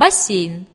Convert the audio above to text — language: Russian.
бассейн.